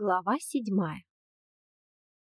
Глава седьмая.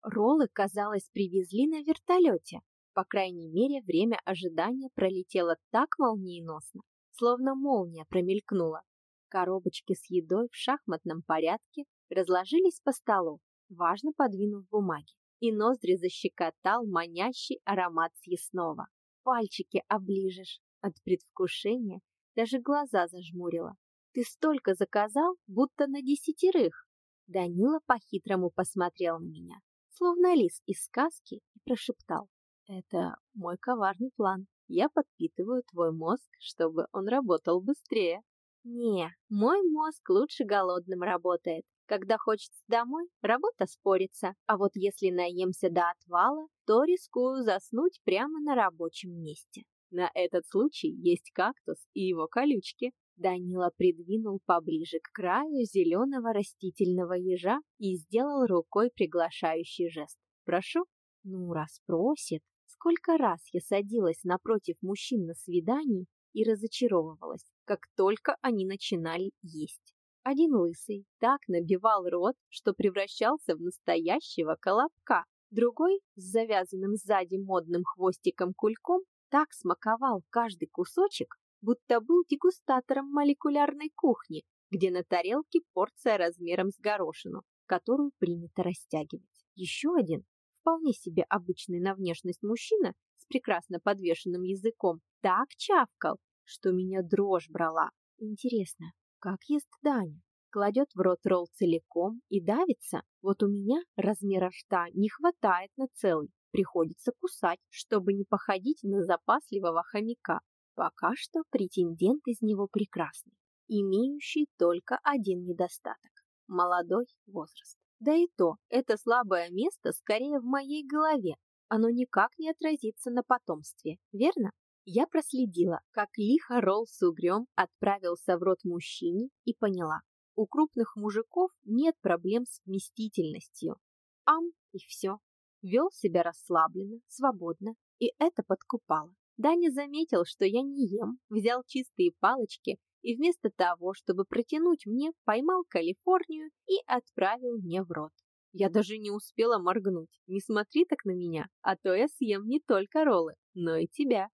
Роллы, казалось, привезли на вертолете. По крайней мере, время ожидания пролетело так молниеносно, словно молния промелькнула. Коробочки с едой в шахматном порядке разложились по столу, важно подвинув бумаги, и ноздри защекотал манящий аромат съестного. Пальчики оближешь от предвкушения, даже глаза зажмурила. Ты столько заказал, будто на десятерых. Данила по-хитрому посмотрел на меня, словно лис из сказки, и прошептал. Это мой коварный план. Я подпитываю твой мозг, чтобы он работал быстрее. Не, мой мозг лучше голодным работает. Когда хочется домой, работа спорится, а вот если наемся до отвала, то рискую заснуть прямо на рабочем месте. На этот случай есть кактус и его колючки. Данила придвинул поближе к краю зеленого растительного ежа и сделал рукой приглашающий жест. «Прошу». Ну, раз просит. Сколько раз я садилась напротив мужчин на свидании и разочаровывалась, как только они начинали есть. Один лысый так набивал рот, что превращался в настоящего колобка. Другой, с завязанным сзади модным хвостиком-кульком, так смаковал каждый кусочек, будто был дегустатором молекулярной кухни, где на тарелке порция размером с горошину, которую принято растягивать. Еще один, вполне себе обычный на внешность мужчина с прекрасно подвешенным языком, так чавкал, что меня дрожь брала. Интересно, как ест Даня? Кладет в рот ролл целиком и давится? Вот у меня размера рта не хватает на целый. Приходится кусать, чтобы не походить на запасливого хомяка. Пока что претендент из него прекрасный, имеющий только один недостаток – молодой возраст. Да и то, это слабое место скорее в моей голове, оно никак не отразится на потомстве, верно? Я проследила, как лихо ролл с угрем отправился в рот мужчине и поняла, у крупных мужиков нет проблем с вместительностью. Ам, и все. Вел себя расслабленно, свободно, и это подкупало. Даня заметил, что я не ем, взял чистые палочки и вместо того, чтобы протянуть мне, поймал Калифорнию и отправил мне в рот. Я даже не успела моргнуть. Не смотри так на меня, а то я съем не только роллы, но и тебя,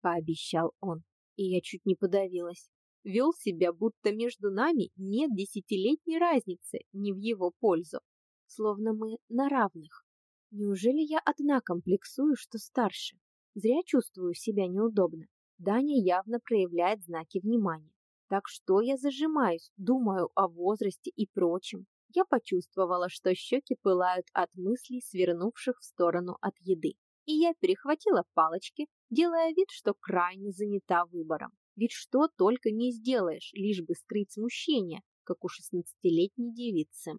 пообещал он. И я чуть не подавилась. Вел себя, будто между нами нет десятилетней разницы, не в его пользу. Словно мы на равных. Неужели я одна комплексую, что старше? Зря чувствую себя неудобно. Даня явно проявляет знаки внимания. Так что я зажимаюсь, думаю о возрасте и прочем. Я почувствовала, что щеки пылают от мыслей, свернувших в сторону от еды. И я перехватила палочки, делая вид, что крайне занята выбором. Ведь что только не сделаешь, лишь бы скрыть смущение, как у шестнадцатилетней девицы.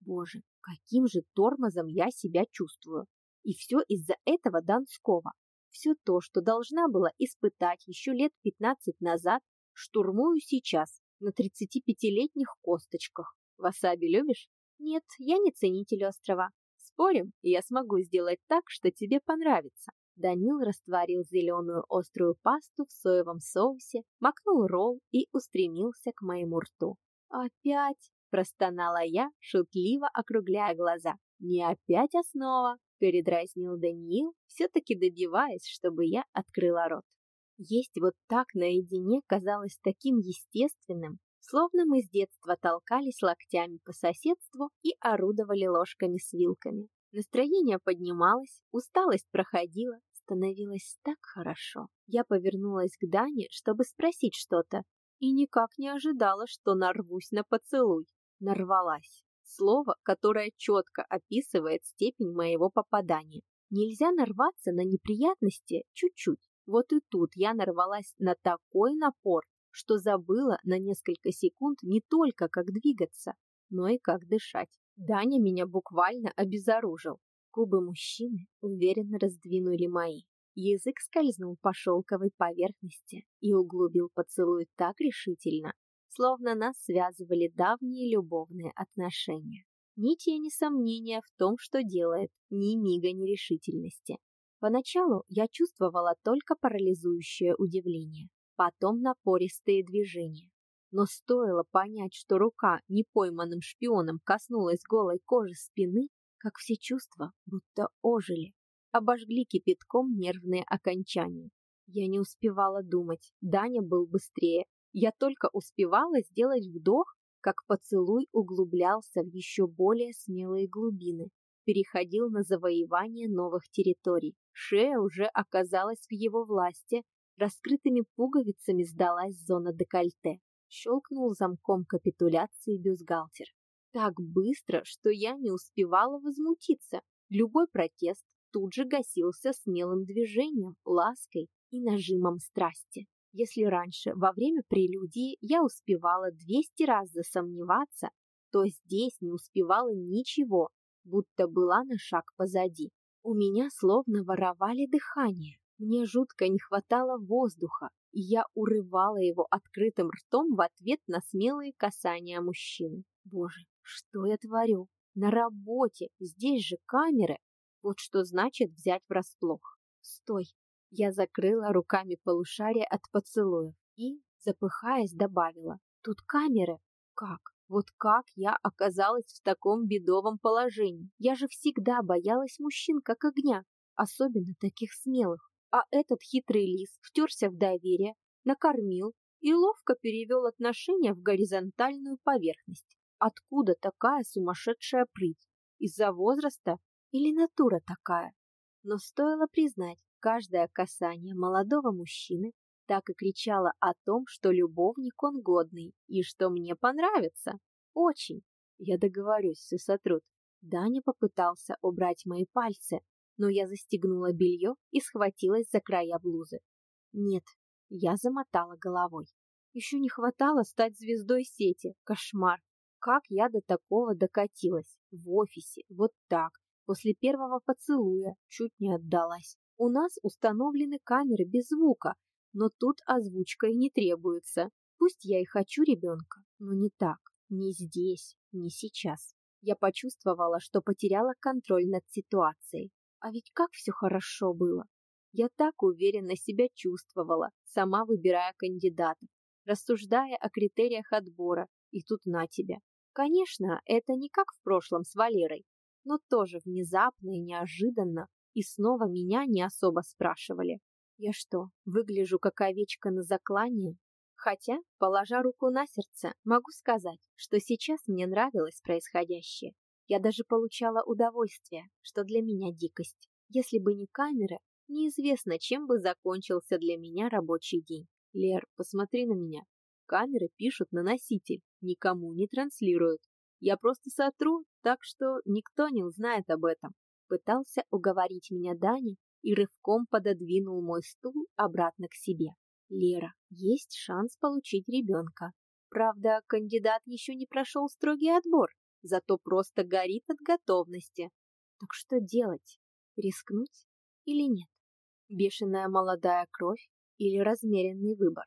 Боже, каким же тормозом я себя чувствую. И все из-за этого Донского. Все то, что должна была испытать еще лет 15 назад, штурмую сейчас на 35-летних косточках. Васаби любишь? Нет, я не ценитель острова. Спорим, я смогу сделать так, что тебе понравится. Данил растворил зеленую острую пасту в соевом соусе, макнул ролл и устремился к моему рту. «Опять!» – простонала я, шутливо округляя глаза. «Не опять основа!» Передразнил Даниил, все-таки добиваясь, чтобы я открыла рот. Есть вот так наедине казалось таким естественным, словно мы с детства толкались локтями по соседству и орудовали ложками с вилками. Настроение поднималось, усталость проходила, становилось так хорошо. Я повернулась к Дане, чтобы спросить что-то, и никак не ожидала, что нарвусь на поцелуй. Нарвалась слово, которое четко описывает степень моего попадания. Нельзя нарваться на неприятности чуть-чуть. Вот и тут я нарвалась на такой напор, что забыла на несколько секунд не только как двигаться, но и как дышать. Даня меня буквально обезоружил. Губы мужчины уверенно раздвинули мои. Язык скользнул по шелковой поверхности и углубил поцелуй так решительно, словно нас связывали давние любовные отношения. Ни тени сомнения в том, что делает, ни мига нерешительности. Поначалу я чувствовала только парализующее удивление, потом напористые движения. Но стоило понять, что рука непойманным шпионом коснулась голой кожи спины, как все чувства будто ожили, обожгли кипятком нервные окончания. Я не успевала думать, Даня был быстрее. Я только успевала сделать вдох, как поцелуй углублялся в еще более смелые глубины, переходил на завоевание новых территорий. Шея уже оказалась в его власти, раскрытыми пуговицами сдалась зона декольте. Щелкнул замком капитуляции бюстгальтер. Так быстро, что я не успевала возмутиться. Любой протест тут же гасился смелым движением, лаской и нажимом страсти. Если раньше, во время прелюдии, я успевала 200 раз засомневаться, то здесь не успевала ничего, будто была на шаг позади. У меня словно воровали дыхание. Мне жутко не хватало воздуха, и я урывала его открытым ртом в ответ на смелые касания мужчины. Боже, что я творю? На работе, здесь же камеры. Вот что значит взять врасплох. Стой. Я закрыла руками полушария от поцелуев и, запыхаясь, добавила. Тут камеры. Как? Вот как я оказалась в таком бедовом положении? Я же всегда боялась мужчин как огня, особенно таких смелых. А этот хитрый лис втерся в доверие, накормил и ловко перевел отношения в горизонтальную поверхность. Откуда такая сумасшедшая прыть? Из-за возраста или натура такая? Но стоило признать, каждое касание молодого мужчины так и кричала о том, что любовник он годный и что мне понравится. Очень. Я договорюсь, все сотрут. Даня попытался убрать мои пальцы, но я застегнула белье и схватилась за края блузы. Нет, я замотала головой. Еще не хватало стать звездой сети. Кошмар. Как я до такого докатилась? В офисе, вот так, после первого поцелуя, чуть не отдалась. У нас установлены камеры без звука, но тут озвучка и не требуется. Пусть я и хочу ребенка, но не так, не здесь, не сейчас. Я почувствовала, что потеряла контроль над ситуацией. А ведь как все хорошо было. Я так уверенно себя чувствовала, сама выбирая кандидатов, рассуждая о критериях отбора, и тут на тебя. Конечно, это не как в прошлом с Валерой, но тоже внезапно и неожиданно, и снова меня не особо спрашивали. Я что, выгляжу как овечка на заклание? Хотя, положа руку на сердце, могу сказать, что сейчас мне нравилось происходящее. Я даже получала удовольствие, что для меня дикость. Если бы не камеры, неизвестно, чем бы закончился для меня рабочий день. Лер, посмотри на меня. Камеры пишут на носитель, никому не транслируют. Я просто сотру, так что никто не узнает об этом. Пытался уговорить меня Даня, и рывком пододвинул мой стул обратно к себе. Лера, есть шанс получить ребенка. Правда, кандидат еще не прошел строгий отбор, зато просто горит от готовности. Так что делать? Рискнуть или нет? Бешеная молодая кровь или размеренный выбор?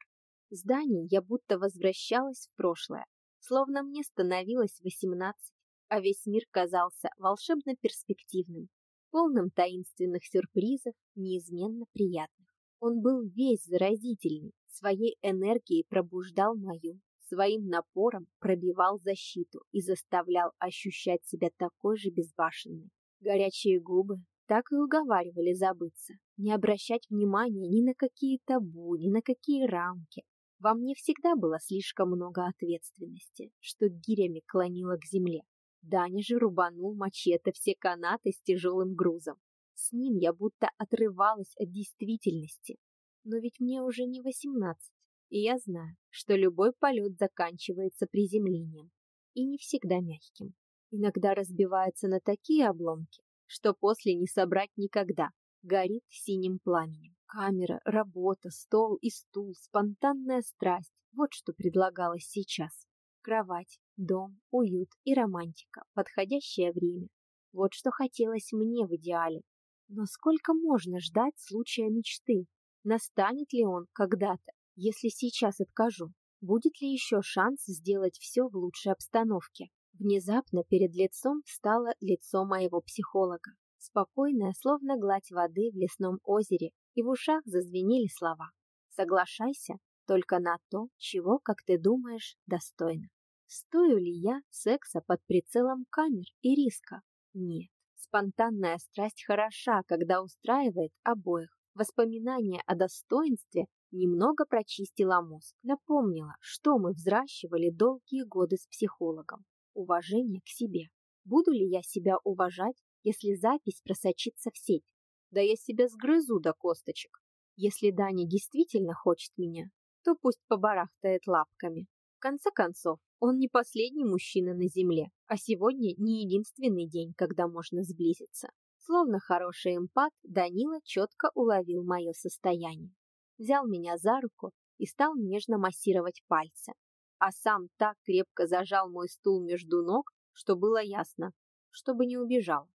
В здании я будто возвращалась в прошлое, словно мне становилось восемнадцать, а весь мир казался волшебно перспективным полным таинственных сюрпризов, неизменно приятных. Он был весь заразительный, своей энергией пробуждал мою, своим напором пробивал защиту и заставлял ощущать себя такой же безбашенной. Горячие губы так и уговаривали забыться, не обращать внимания ни на какие табу, ни на какие рамки. Во мне всегда было слишком много ответственности, что гирями клонило к земле. Даня же рубанул мачете все канаты с тяжелым грузом. С ним я будто отрывалась от действительности. Но ведь мне уже не восемнадцать, и я знаю, что любой полет заканчивается приземлением, и не всегда мягким. Иногда разбивается на такие обломки, что после не собрать никогда. Горит синим пламенем. Камера, работа, стол и стул, спонтанная страсть — вот что предлагалось сейчас. Кровать, дом, уют и романтика, подходящее время. Вот что хотелось мне в идеале. Но сколько можно ждать случая мечты? Настанет ли он когда-то, если сейчас откажу? Будет ли еще шанс сделать все в лучшей обстановке? Внезапно перед лицом встало лицо моего психолога. Спокойное, словно гладь воды в лесном озере, и в ушах зазвенели слова. Соглашайся, только на то, чего, как ты думаешь, достойна. Стою ли я секса под прицелом камер и риска? Нет. Спонтанная страсть хороша, когда устраивает обоих. Воспоминание о достоинстве немного прочистила мозг, напомнила, что мы взращивали долгие годы с психологом. Уважение к себе. Буду ли я себя уважать, если запись просочится в сеть? Да я себя сгрызу до косточек. Если Даня действительно хочет меня, то пусть побарахтает лапками. Конце концов, он не последний мужчина на земле, а сегодня не единственный день, когда можно сблизиться. Словно хороший эмпат, Данила четко уловил мое состояние. Взял меня за руку и стал нежно массировать пальцы. А сам так крепко зажал мой стул между ног, что было ясно, чтобы не убежал.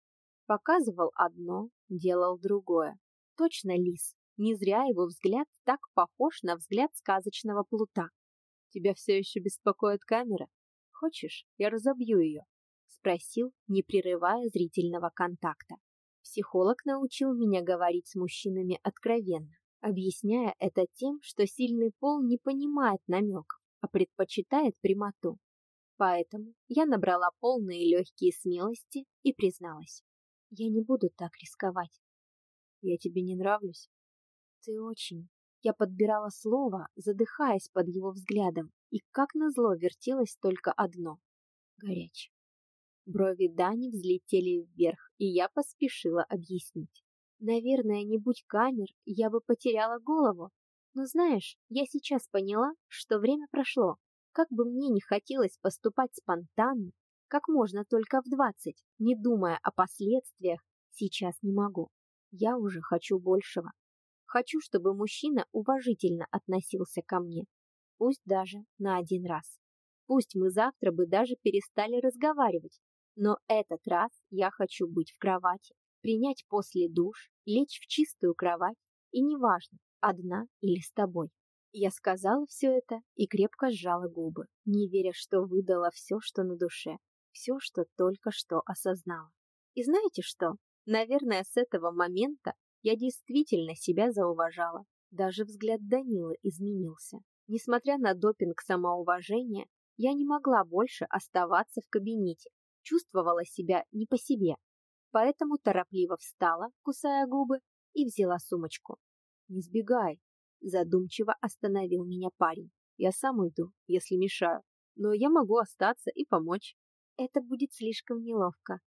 Показывал одно, делал другое. Точно лис. Не зря его взгляд так похож на взгляд сказочного плута. Тебя все еще беспокоит камера? Хочешь, я разобью ее? Спросил, не прерывая зрительного контакта. Психолог научил меня говорить с мужчинами откровенно, объясняя это тем, что сильный пол не понимает намеков, а предпочитает прямоту. Поэтому я набрала полные легкие смелости и призналась. Я не буду так рисковать. Я тебе не нравлюсь? Ты очень. Я подбирала слово, задыхаясь под его взглядом, и как назло вертелось только одно — горячий. Брови Дани взлетели вверх, и я поспешила объяснить. Наверное, не будь камер, я бы потеряла голову. Но знаешь, я сейчас поняла, что время прошло. Как бы мне не хотелось поступать спонтанно, как можно только в двадцать, не думая о последствиях, сейчас не могу. Я уже хочу большего. Хочу, чтобы мужчина уважительно относился ко мне, пусть даже на один раз. Пусть мы завтра бы даже перестали разговаривать, но этот раз я хочу быть в кровати, принять после душ, лечь в чистую кровать, и неважно, одна или с тобой. Я сказала все это и крепко сжала губы, не веря, что выдала все, что на душе, все, что только что осознала. И знаете что? Наверное, с этого момента я действительно себя зауважала. Даже взгляд Данилы изменился. Несмотря на допинг самоуважения, я не могла больше оставаться в кабинете. Чувствовала себя не по себе. Поэтому торопливо встала, кусая губы, и взяла сумочку. «Не сбегай», — задумчиво остановил меня парень. «Я сам уйду, если мешаю, но я могу остаться и помочь». «Это будет слишком неловко»,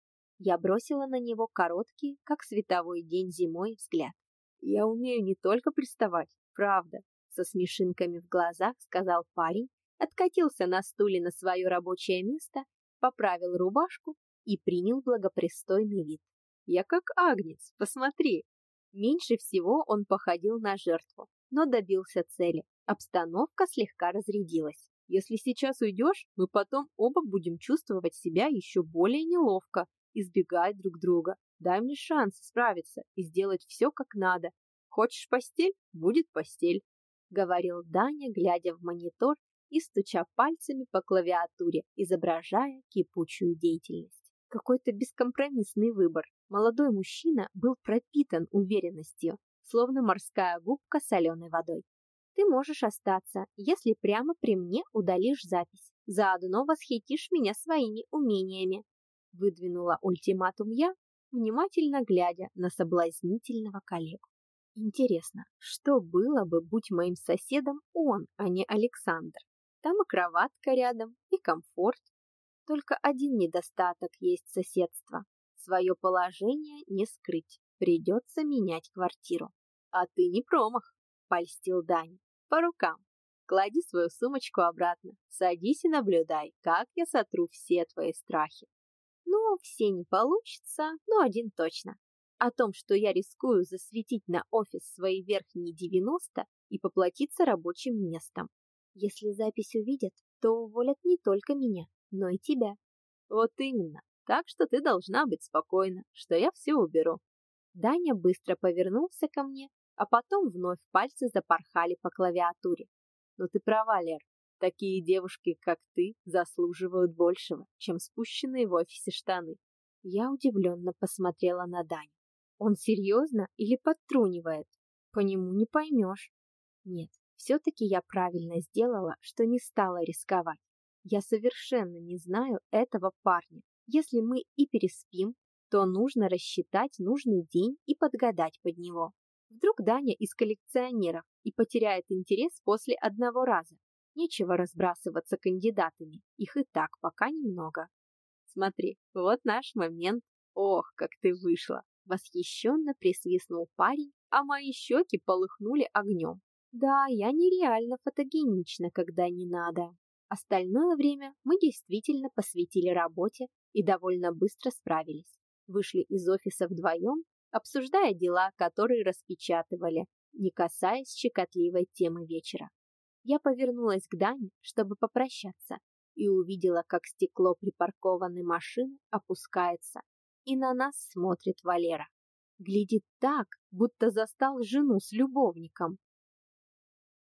я бросила на него короткий, как световой день зимой, взгляд. «Я умею не только приставать, правда», — со смешинками в глазах сказал парень, откатился на стуле на свое рабочее место, поправил рубашку и принял благопристойный вид. «Я как агнец, посмотри!» Меньше всего он походил на жертву, но добился цели. Обстановка слегка разрядилась. Если сейчас уйдешь, мы потом оба будем чувствовать себя еще более неловко, избегать друг друга. Дай мне шанс справиться и сделать все как надо. Хочешь постель? Будет постель, говорил Даня, глядя в монитор и стуча пальцами по клавиатуре, изображая кипучую деятельность. Какой-то бескомпромиссный выбор. Молодой мужчина был пропитан уверенностью, словно морская губка соленой водой. Ты можешь остаться, если прямо при мне удалишь запись. Заодно восхитишь меня своими умениями выдвинула ультиматум я, внимательно глядя на соблазнительного коллегу. Интересно, что было бы, будь моим соседом он, а не Александр? Там и кроватка рядом, и комфорт. Только один недостаток есть соседства. Свое положение не скрыть. Придется менять квартиру. А ты не промах, польстил Дань. По рукам. Клади свою сумочку обратно. Садись и наблюдай, как я сотру все твои страхи. Ну, все не получится, но один точно. О том, что я рискую засветить на офис свои верхние 90 и поплатиться рабочим местом. Если запись увидят, то уволят не только меня, но и тебя. Вот именно. Так что ты должна быть спокойна, что я все уберу. Даня быстро повернулся ко мне, а потом вновь пальцы запорхали по клавиатуре. Но ты права, Лер. Такие девушки, как ты, заслуживают большего, чем спущенные в офисе штаны. Я удивленно посмотрела на Дань. Он серьезно или подтрунивает? По нему не поймешь. Нет, Все-таки я правильно сделала, что не стала рисковать. Я совершенно не знаю этого парня. Если мы и переспим, то нужно рассчитать нужный день и подгадать под него. Вдруг Даня из коллекционеров и потеряет интерес после одного раза. Нечего разбрасываться кандидатами, их и так пока немного. Смотри, вот наш момент. Ох, как ты вышла! Восхищенно присвистнул парень, а мои щеки полыхнули огнем. Да, я нереально фотогенична, когда не надо. Остальное время мы действительно посвятили работе и довольно быстро справились. Вышли из офиса вдвоем, обсуждая дела, которые распечатывали, не касаясь щекотливой темы вечера. Я повернулась к Дане, чтобы попрощаться, и увидела, как стекло припаркованной машины опускается, и на нас смотрит Валера. Глядит так, будто застал жену с любовником.